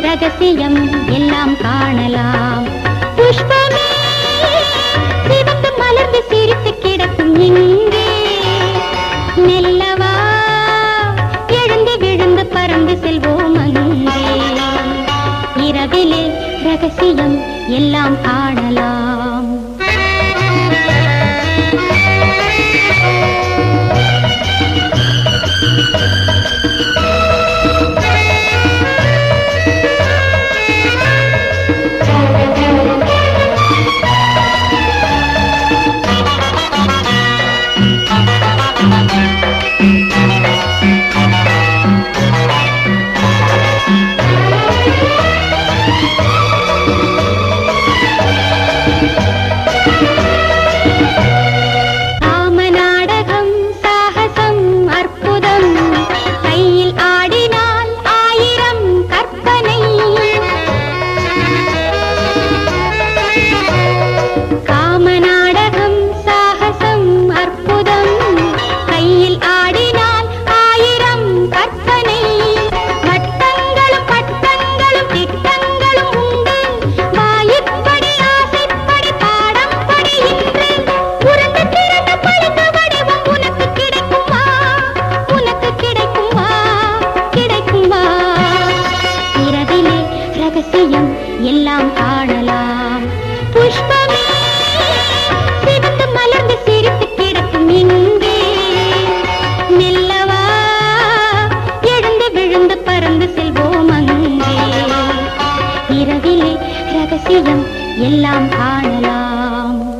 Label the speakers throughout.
Speaker 1: ரகசியம் எல்லாம் காணலாம். புஷ்பமே சிவந்து மலர்ந்து சிரித்து கிடக்கும் இங்கே. மெல்லவா எழுந்து விழுந்து பறந்து செல்வோம் அங்கே. இரவிலே ரகசியம் எல்லாம் காணலாம். ரகசியம் எல்லாம் காணலாம். புஷ்பமே சிவந்து மலர்ந்து சிரித்து கிடக்கும் இங்கே. மெல்லவா எழுந்து விழுந்து பறந்து செல்வோம் அங்கே. இரவிலே ரகசியம் எல்லாம் காணலாம்.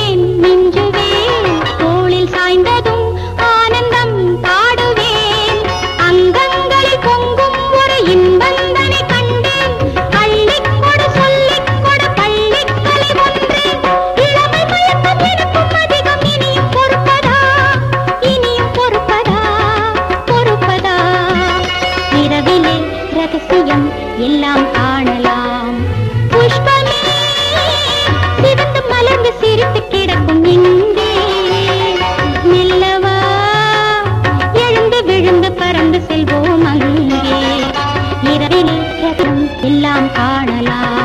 Speaker 1: ரகசியம் எல்லாம் காணலாம். புஷ்பமே சிவந்து மலர்ந்து சிரித்து கிடக்கும் இங்கே. மெல்லவா எழுந்து விழுந்து பறந்து செல்வோம் அங்கே. இரவிலே எல்லாம் காணலாம்.